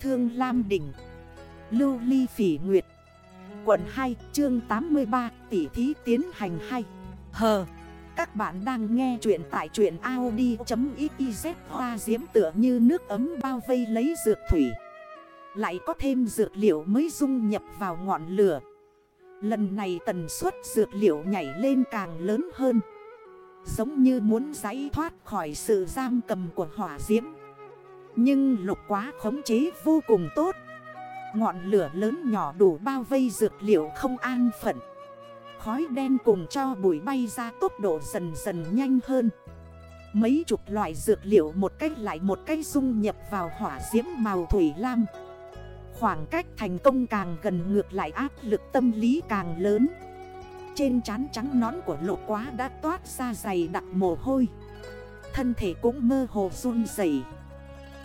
Thương Lam Đỉnh, Lưu Ly Phỉ Nguyệt, Quận 2 chương 83 tỷ thí tiến hành 2 Hờ Các bạn đang nghe chuyện tại chuyện Audi.xyz Hoa diễm tựa như nước ấm bao vây lấy dược thủy. Lại có thêm dược liệu mới dung nhập vào ngọn lửa. Lần này tần suất dược liệu nhảy lên càng lớn hơn. Giống như muốn giải thoát khỏi sự giam cầm của hỏa diễm. Nhưng lục quá khống chế vô cùng tốt. Ngọn lửa lớn nhỏ đủ bao vây dược liệu không an phận. Khói đen cùng cho bụi bay ra tốc độ dần dần nhanh hơn. Mấy chục loại dược liệu một cách lại một cách dung nhập vào hỏa diễm màu thủy lam. Khoảng cách thành công càng gần ngược lại áp lực tâm lý càng lớn. Trên trán trắng nón của lộ quá đã toát ra dày đặc mồ hôi. Thân thể cũng mơ hồ run dày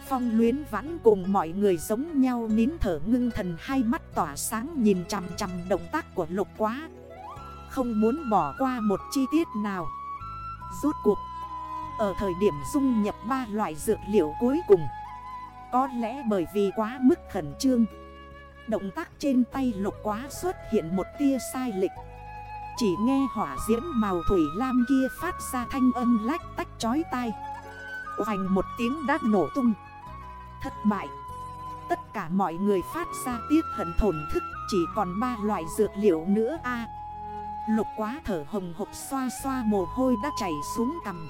Phong luyến vãn cùng mọi người giống nhau nín thở ngưng thần hai mắt tỏa sáng nhìn chằm chằm động tác của lục quá. Không muốn bỏ qua một chi tiết nào. Rốt cuộc, Ở thời điểm dung nhập ba loại dược liệu cuối cùng, Có lẽ bởi vì quá mức khẩn trương, Động tác trên tay lục quá xuất hiện một tia sai lệch. Chỉ nghe hỏa diễm màu thủy lam kia phát ra thanh âm lách tách chói tai. Hoành một tiếng đã nổ tung. Thất bại. Tất cả mọi người phát ra tiếc hận thổn thức, Chỉ còn ba loại dược liệu nữa a. Lục quá thở hồng hộp xoa xoa mồ hôi đã chảy xuống cằm.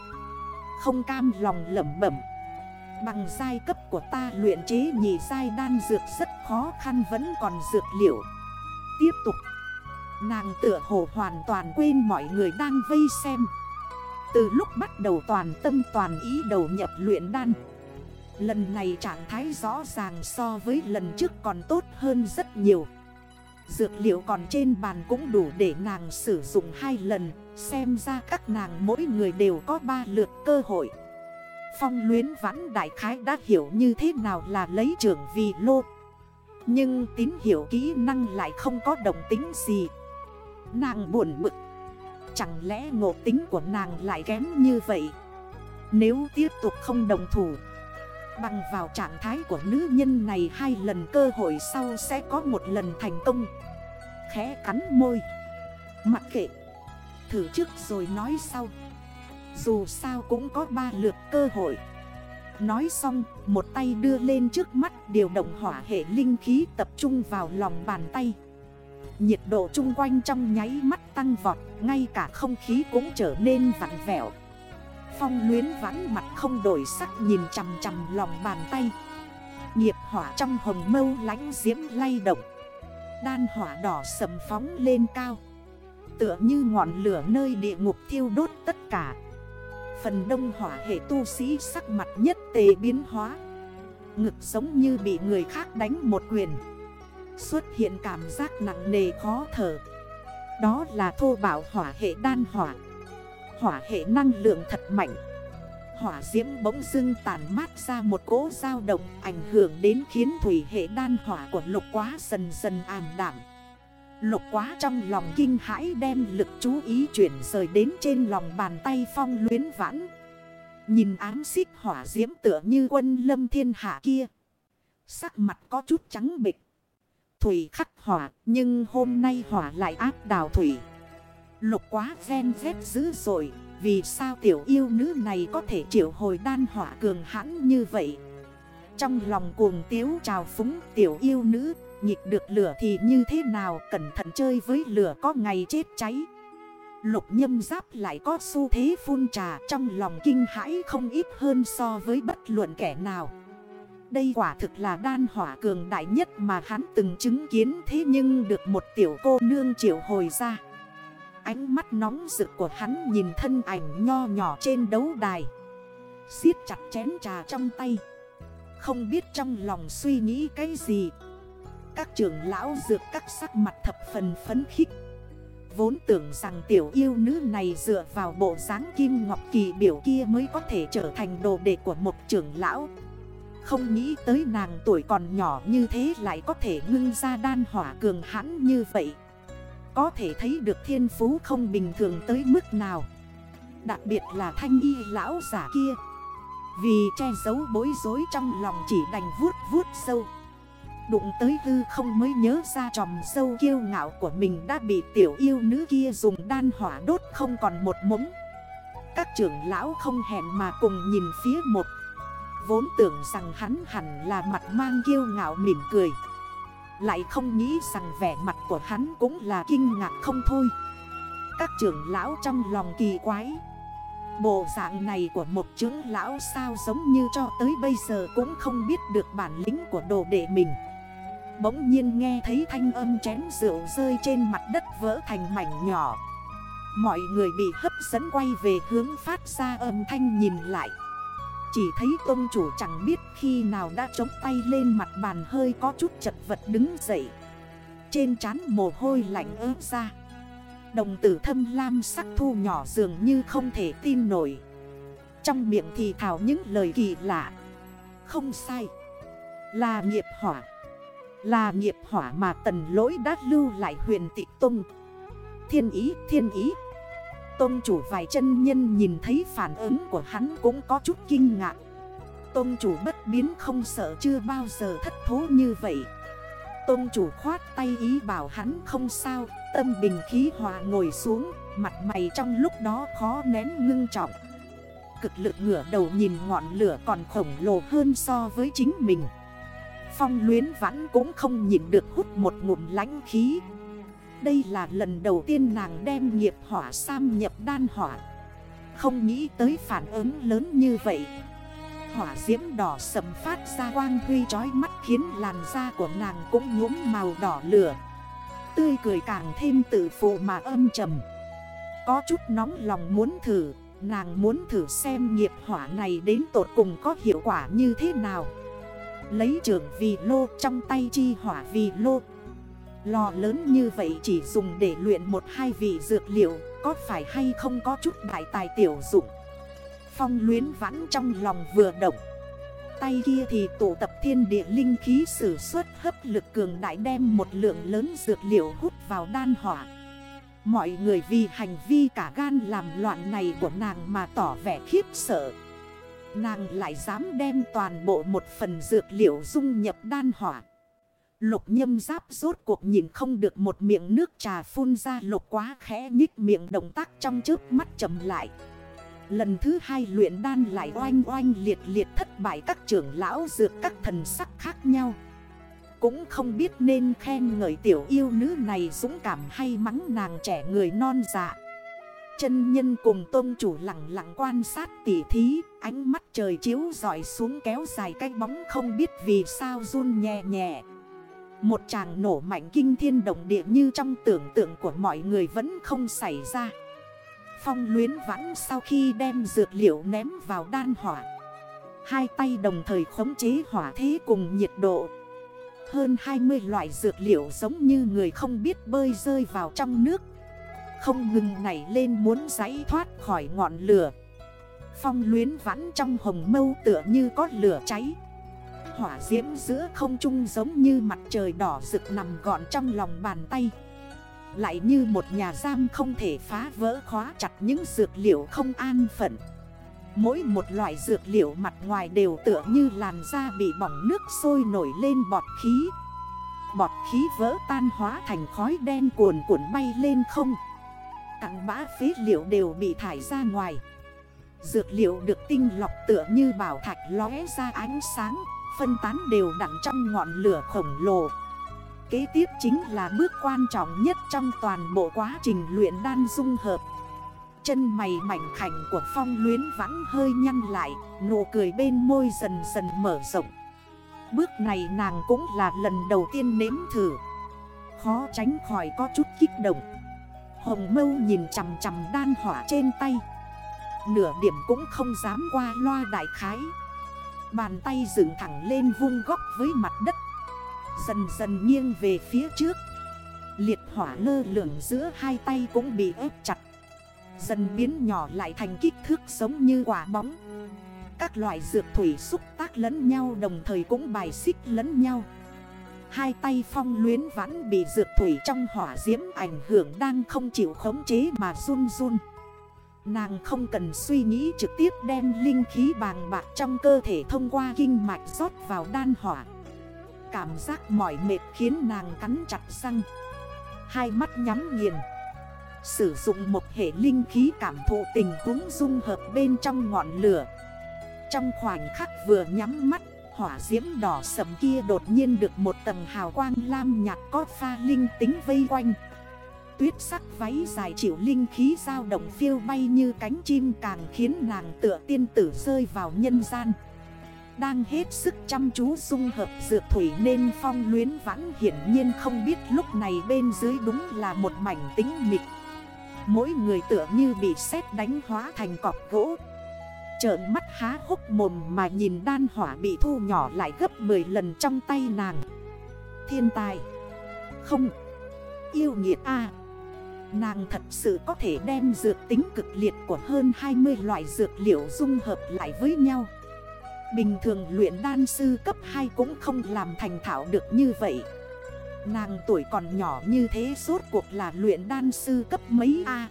Không cam lòng lẩm bẩm. Bằng giai cấp của ta luyện chế nhị giai đan dược rất khó khăn vẫn còn dược liệu. Tiếp tục. Nàng tựa hồ hoàn toàn quên mọi người đang vây xem. Từ lúc bắt đầu toàn tâm toàn ý đầu nhập luyện đan Lần này trạng thái rõ ràng so với lần trước còn tốt hơn rất nhiều. Dược liệu còn trên bàn cũng đủ để nàng sử dụng hai lần. Xem ra các nàng mỗi người đều có ba lượt cơ hội. Phong luyến vãn đại khái đã hiểu như thế nào là lấy trưởng vì lô. Nhưng tín hiểu kỹ năng lại không có đồng tính gì. Nàng buồn bực. Chẳng lẽ ngộ tính của nàng lại kém như vậy? Nếu tiếp tục không đồng thủ Bằng vào trạng thái của nữ nhân này hai lần cơ hội sau sẽ có một lần thành công. Khẽ cắn môi. Mặc kệ. Thử trước rồi nói sau. Dù sao cũng có ba lượt cơ hội. Nói xong, một tay đưa lên trước mắt Điều động hỏa hệ linh khí tập trung vào lòng bàn tay. Nhiệt độ chung quanh trong nháy mắt tăng vọt, Ngay cả không khí cũng trở nên vặn vẹo. Phong luyến vãn mặt không đổi sắc nhìn chằm chằm lòng bàn tay. Nghiệp hỏa trong hồng mâu lánh diễm lay động. Đan hỏa đỏ sầm phóng lên cao. Tựa như ngọn lửa nơi địa ngục thiêu đốt tất cả. Phần đông hỏa hệ tu sĩ sắc mặt nhất tề biến hóa. Ngực giống như bị người khác đánh một quyền. Xuất hiện cảm giác nặng nề khó thở. Đó là thô bảo hỏa hệ đan hỏa. Hỏa hệ năng lượng thật mạnh. Hỏa diễm bỗng dưng tàn mát ra một cỗ dao động Ảnh hưởng đến khiến thủy hệ đan hỏa của lục quá dần dần ảm đảm Lục quá trong lòng kinh hãi đem lực chú ý chuyển rời đến trên lòng bàn tay phong luyến vãn. Nhìn ám xích hỏa diễm tựa như quân lâm thiên hạ kia. Sắc mặt có chút trắng bịch. Thủy khắc hỏa, nhưng hôm nay hỏa lại áp đào thủy. Lục quá ven vết dữ dội, Vì sao tiểu yêu nữ này có thể triệu hồi đan hỏa cường hãn như vậy? Trong lòng cuồng tiếu trào phúng tiểu yêu nữ Nhịp được lửa thì như thế nào, Cẩn thận chơi với lửa có ngày chết cháy. Lục nhâm giáp lại có xu thế phun trà, Trong lòng kinh hãi không ít hơn so với bất luận kẻ nào. Đây quả thực là đan hỏa cường đại nhất mà hắn từng chứng kiến, Thế nhưng được một tiểu cô nương triệu hồi ra. Ánh mắt nóng rực của hắn nhìn thân ảnh nho nhỏ trên đấu đài. Siết chặt chén trà trong tay. Không biết trong lòng suy nghĩ cái gì. Các trưởng lão dược các sắc mặt thập phần phấn khích. Vốn tưởng rằng tiểu yêu nữ này dựa vào bộ dáng kim ngọc kỳ biểu kia mới có thể trở thành đồ đệ của một trưởng lão. Không nghĩ tới nàng tuổi còn nhỏ như thế lại có thể ngưng ra đan hỏa cường hãn như vậy có thể thấy được thiên phú không bình thường tới mức nào. Đặc biệt là thanh y lão giả kia. Vì che giấu bối rối trong lòng chỉ đành vuốt vuốt sâu. Đụng tới hư không mới nhớ ra tròm sâu kiêu ngạo của mình đã bị tiểu yêu nữ kia dùng đan hỏa đốt không còn một mống Các trưởng lão không hẹn mà cùng nhìn phía một. Vốn tưởng rằng hắn hẳn là mặt mang kiêu ngạo mỉm cười. Lại không nghĩ rằng vẻ mặt của hắn cũng là kinh ngạc không thôi. Các trưởng lão trong lòng kỳ quái. Bộ dạng này của một trưởng lão sao giống như cho tới bây giờ cũng không biết được bản lĩnh của đồ đệ mình. Bỗng nhiên nghe thấy thanh âm chén rượu rơi trên mặt đất vỡ thành mảnh nhỏ. Mọi người bị hấp dẫn quay về hướng phát ra âm thanh nhìn lại. Chỉ thấy tôn chủ chẳng biết khi nào đã chống tay lên mặt bàn hơi có chút chật vật đứng dậy. Trên trán mồ hôi lạnh ớt ra. Đồng tử thâm lam sắc thu nhỏ dường như không thể tin nổi. Trong miệng thì thảo những lời kỳ lạ. Không sai. Là nghiệp hỏa. Là nghiệp hỏa mà tần lỗi đã lưu lại huyền tị tung Thiên ý, thiên ý. Tôn chủ vài chân nhân nhìn thấy phản ứng của hắn cũng có chút kinh ngạc. Tôn chủ bất biến không sợ chưa bao giờ thất thố như vậy. Tôn chủ khoát tay ý bảo hắn không sao, Tâm bình khí hòa ngồi xuống, Mặt mày trong lúc đó khó nén ngưng trọng. Cực lực ngửa đầu nhìn ngọn lửa còn khổng lồ hơn so với chính mình. Phong luyến vãn cũng không nhìn được hút một ngụm lánh khí. Đây là lần đầu tiên nàng đem nghiệp hỏa sam nhập đan hỏa. Không nghĩ tới phản ứng lớn như vậy. Hỏa diễm đỏ sầm phát ra quang huy trói mắt khiến làn da của nàng cũng nhuốm màu đỏ lửa. Tươi cười càng thêm tự phụ mà âm trầm. Có chút nóng lòng muốn thử, Nàng muốn thử xem nghiệp hỏa này đến tột cùng có hiệu quả như thế nào. Lấy trưởng vì lô trong tay chi hỏa vì lô Lò lớn như vậy chỉ dùng để luyện một hai vị dược liệu, Có phải hay không có chút đại tài tiểu dụng? Phong luyến vãn trong lòng vừa động. Tay kia thì tụ tập thiên địa linh khí sử xuất hấp lực cường đại đem một lượng lớn dược liệu hút vào đan hỏa. Mọi người vì hành vi cả gan làm loạn này của nàng mà tỏ vẻ khiếp sợ. Nàng lại dám đem toàn bộ một phần dược liệu dung nhập đan hỏa. Lục nhâm giáp rốt cuộc nhìn không được một miệng nước trà phun ra lục quá khẽ nhích miệng động tác trong trước mắt chầm lại. Lần thứ hai luyện đan lại oanh oanh liệt liệt thất bại các trưởng lão dược các thần sắc khác nhau. Cũng không biết nên khen ngợi tiểu yêu nữ này dũng cảm hay mắng nàng trẻ người non dạ. Chân nhân cùng tôn chủ lặng lặng quan sát tỉ thí, Ánh mắt trời chiếu dọi xuống kéo dài cái bóng không biết vì sao run nhẹ nhẹ. Một chàng nổ mạnh kinh thiên động địa như trong tưởng tượng của mọi người vẫn không xảy ra. Phong luyến vãn sau khi đem dược liệu ném vào đan hỏa. Hai tay đồng thời khống chế hỏa thế cùng nhiệt độ. Hơn 20 loại dược liệu giống như người không biết bơi rơi vào trong nước. Không ngừng nảy lên muốn giấy thoát khỏi ngọn lửa. Phong luyến vãn trong hồng mâu tựa như có lửa cháy. Hỏa diễm giữa không trung giống như mặt trời đỏ rực nằm gọn trong lòng bàn tay. Lại như một nhà giam không thể phá vỡ khóa chặt những dược liệu không an phận. Mỗi một loại dược liệu mặt ngoài đều tựa như làn da bị bỏng nước sôi nổi lên bọt khí. Bọt khí vỡ tan hóa thành khói đen cuồn cuộn bay lên không. Cặn bã phế liệu đều bị thải ra ngoài. Dược liệu được tinh lọc tựa như bảo thạch lóe ra ánh sáng Phân tán đều đặn trong ngọn lửa khổng lồ. Kế tiếp chính là bước quan trọng nhất trong toàn bộ quá trình luyện đan dung hợp. Chân mày mảnh khảnh của phong luyến vãn hơi nhăn lại, Nụ cười bên môi dần dần mở rộng. Bước này nàng cũng là lần đầu tiên nếm thử. Khó tránh khỏi có chút kích động. Hồng mâu nhìn chằm chằm đan hỏa trên tay. Nửa điểm cũng không dám qua loa đại khái. Bàn tay dựng thẳng lên vung góc với mặt đất. Dần dần nghiêng về phía trước. Liệt hỏa lơ lửng giữa hai tay cũng bị ép chặt. Dần biến nhỏ lại thành kích thước giống như quả bóng. Các loại dược thủy xúc tác lẫn nhau đồng thời cũng bài xích lẫn nhau. Hai tay phong luyến vãn bị dược thủy trong hỏa diễm ảnh hưởng đang không chịu khống chế mà run run. Nàng không cần suy nghĩ trực tiếp đem linh khí bàng bạc trong cơ thể thông qua kinh mạch rót vào đan hỏa. Cảm giác mỏi mệt khiến nàng cắn chặt răng. Hai mắt nhắm nghiền. Sử dụng một hệ linh khí cảm thụ tình huống dung hợp bên trong ngọn lửa. Trong khoảnh khắc vừa nhắm mắt, Hỏa diễm đỏ sầm kia đột nhiên được một tầng hào quang lam nhạt có pha linh tính vây quanh. Tuyết sắc váy dài chịu linh khí dao động phiêu bay như cánh chim càng khiến nàng tựa tiên tử rơi vào nhân gian. Đang hết sức chăm chú dung hợp dược thủy nên phong luyến vãn hiển nhiên không biết lúc này bên dưới đúng là một mảnh tính mịch Mỗi người tựa như bị sét đánh hóa thành cọp gỗ. Trợn mắt há hốc mồm mà nhìn đan hỏa bị thu nhỏ lại gấp 10 lần trong tay nàng. Thiên tài. Không. Yêu nghiệt a. Nàng thật sự có thể đem dược tính cực liệt của hơn 20 loại dược liệu dung hợp lại với nhau. Bình thường luyện đan sư cấp 2 cũng không làm thành thảo được như vậy. Nàng tuổi còn nhỏ như thế suốt cuộc là luyện đan sư cấp mấy A?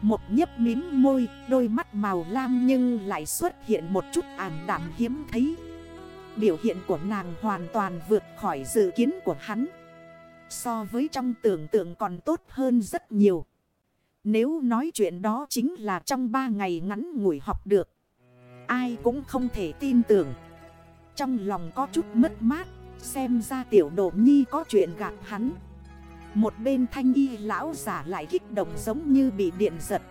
Một nhấp mím môi, đôi mắt màu lam nhưng lại xuất hiện một chút ảm đảm hiếm thấy. Biểu hiện của nàng hoàn toàn vượt khỏi dự kiến của hắn. So với trong tưởng tượng còn tốt hơn rất nhiều. Nếu nói chuyện đó chính là trong 3 ngày ngắn ngủi học được, Ai cũng không thể tin tưởng. Trong lòng có chút mất mát, Xem ra tiểu độ nhi có chuyện gạt hắn. Một bên thanh y lão giả lại kích động giống như bị điện giật.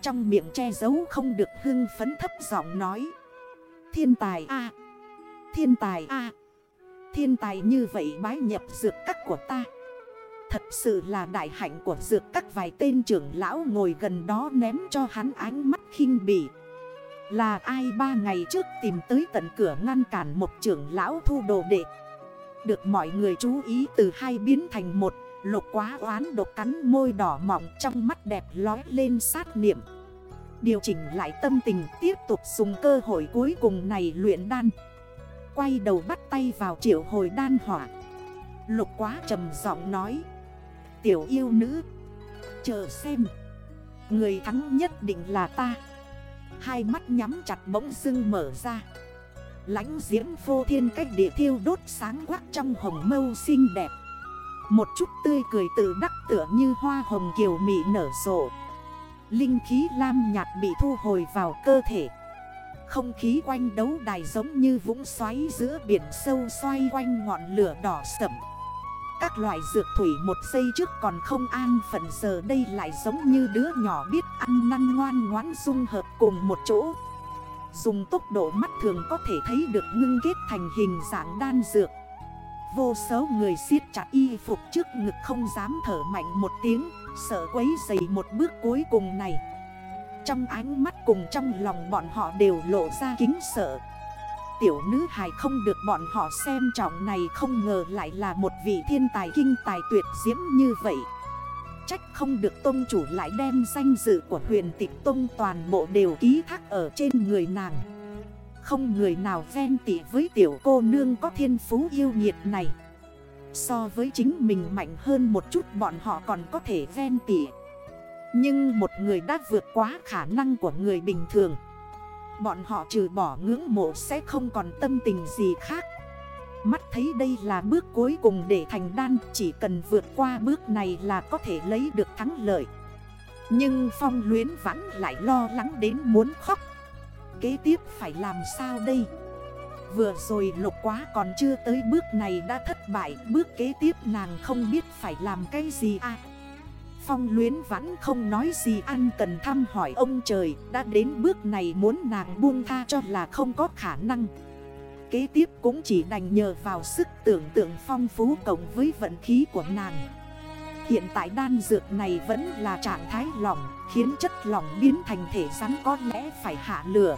Trong miệng che giấu không được hưng phấn thấp giọng nói, Thiên tài a, Thiên tài a, Thiên tài như vậy bái nhập dược các của ta. Thật sự là đại hạnh của dược các vài tên trưởng lão ngồi gần đó ném cho hắn ánh mắt khinh bỉ. Là ai ba ngày trước tìm tới tận cửa ngăn cản một trưởng lão thu đồ đệ? Được mọi người chú ý từ hai biến thành một, Lục quá oán độc cắn môi đỏ mỏng trong mắt đẹp lói lên sát niệm. Điều chỉnh lại tâm tình, tiếp tục dùng cơ hội cuối cùng này luyện đan. Quay đầu bắt tay vào triệu hồi đan hỏa. Lục quá trầm giọng nói. Tiểu yêu nữ, Chờ xem. Người thắng nhất định là ta. Hai mắt nhắm chặt bỗng dưng mở ra. Lãnh diễm phô thiên cách địa thiêu đốt sáng quắc trong hồng mâu xinh đẹp. Một chút tươi cười tự đắc tựa như hoa hồng kiều mị nở rộ. Linh khí lam nhạt bị thu hồi vào cơ thể. Không khí quanh đấu đài giống như vũng xoáy giữa biển sâu xoay quanh ngọn lửa đỏ sẩm các loại dược thủy một giây trước còn không an phận, giờ đây lại giống như đứa nhỏ biết ăn năn ngoan ngoãn dung hợp cùng một chỗ. Dùng tốc độ mắt thường có thể thấy được ngưng kết thành hình dạng đan dược. Vô số người siết chặt y phục trước ngực không dám thở mạnh một tiếng, Sợ quấy dày một bước cuối cùng này. Trong ánh mắt cùng trong lòng bọn họ đều lộ ra kính sợ. Tiểu nữ hài không được bọn họ xem trọng này không ngờ lại là một vị thiên tài kinh tài tuyệt diễm như vậy. Trách không được tôn chủ lại đem danh dự của huyền tịch tôn toàn bộ đều ký thác ở trên người nàng. Không người nào ven tị với tiểu cô nương có thiên phú yêu nghiệt này. So với chính mình mạnh hơn một chút bọn họ còn có thể ven tị. Nhưng một người đã vượt quá khả năng của người bình thường. Bọn họ trừ bỏ ngưỡng mộ sẽ không còn tâm tình gì khác. Mắt thấy đây là bước cuối cùng để thành đan, Chỉ cần vượt qua bước này là có thể lấy được thắng lợi. Nhưng phong luyến vẫn lại lo lắng đến muốn khóc. Kế tiếp phải làm sao đây? Vừa rồi lục quá còn chưa tới bước này đã thất bại, Bước kế tiếp nàng không biết phải làm cái gì à? Phong luyến vẫn không nói gì ăn cần thăm hỏi ông trời, Đã đến bước này muốn nàng buông tha cho là không có khả năng. Kế tiếp cũng chỉ đành nhờ vào sức tưởng tượng phong phú cộng với vận khí của nàng. Hiện tại đan dược này vẫn là trạng thái lỏng, Khiến chất lỏng biến thành thể rắn có lẽ phải hạ lửa.